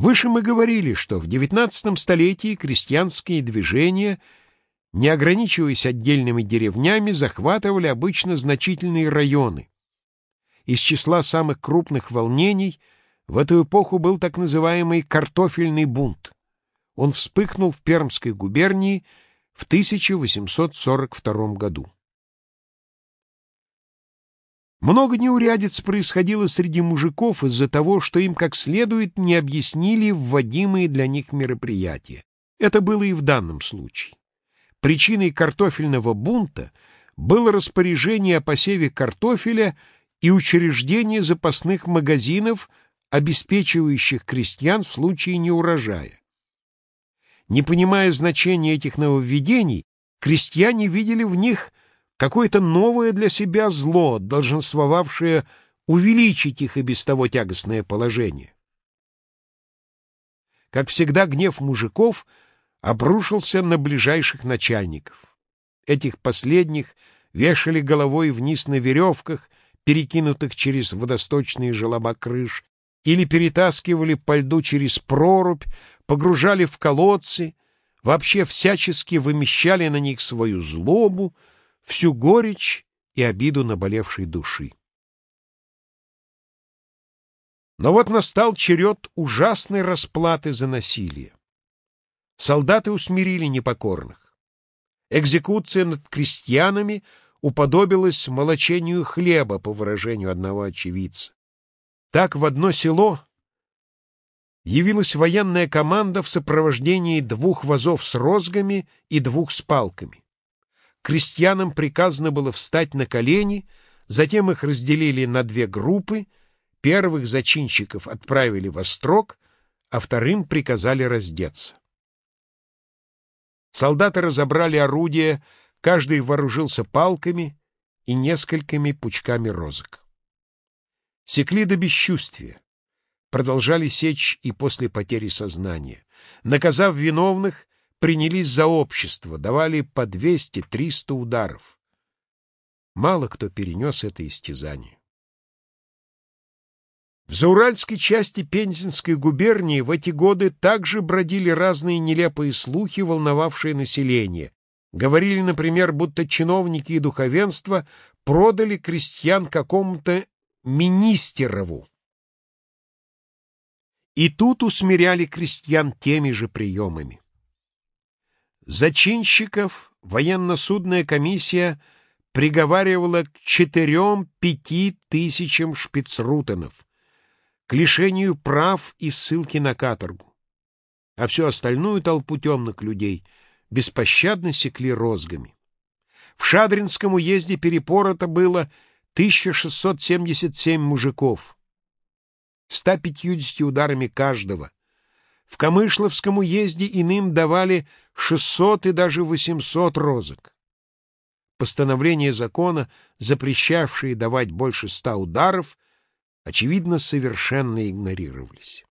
Выше мы говорили, что в XIX столетии крестьянские движения, не ограничиваясь отдельными деревнями, захватывали обычно значительные районы. Из числа самых крупных волнений в эту эпоху был так называемый «картофельный бунт». Он вспыхнул в Пермской губернии в 1842 году. Много неурядиц происходило среди мужиков из-за того, что им как следует не объяснили вводимые для них мероприятия. Это было и в данном случае. Причиной картофельного бунта было распоряжение о посеве картофеля и учреждение запасных магазинов, обеспечивающих крестьян в случае неурожая. Не понимая значения этих нововведений, крестьяне видели в них какое-то новое для себя зло, долженствовавшее увеличить их и без того тягостное положение. Как всегда, гнев мужиков обрушился на ближайших начальников. Этих последних вешали головой вниз на веревках, перекинутых через водосточные желоба крыш, или перетаскивали по льду через прорубь, погружали в колодцы, вообще всячески вымещали на них свою злобу, всю горечь и обиду наболевшей души. Но вот настал черед ужасной расплаты за насилие. Солдаты усмирили непокорных. Экзекуция над крестьянами уподобилась молочению хлеба, по выражению одного очевидца. Так в одно село явилась военная команда в сопровождении двух вазов с розгами и двух с палками. Крестьянам приказано было встать на колени, затем их разделили на две группы, первых зачинщиков отправили в острог, а вторым приказали раздеться. Солдаты разобрали орудия, каждый вооружился палками и несколькими пучками розок. Секли до бесчувствия, продолжали сечь и после потери сознания. Наказав виновных, принялись за общество, давали по 200-300 ударов. Мало кто перенес это истязание. В зауральской части Пензенской губернии в эти годы также бродили разные нелепые слухи, волновавшие население. Говорили, например, будто чиновники и духовенство продали крестьян какому-то Министерову. И тут усмиряли крестьян теми же приемами. Зачинщиков военно-судная комиссия приговаривала к четырем-пяти тысячам шпицрутенов, к лишению прав и ссылки на каторгу. А всю остальную толпу темных людей беспощадно секли розгами. В Шадринском уезде перепорото было 1677 мужиков, 150 ударами каждого, в Камышловском уезде иным давали 600 и даже 800 розок. Постановления закона, запрещавшие давать больше ста ударов, очевидно, совершенно игнорировались.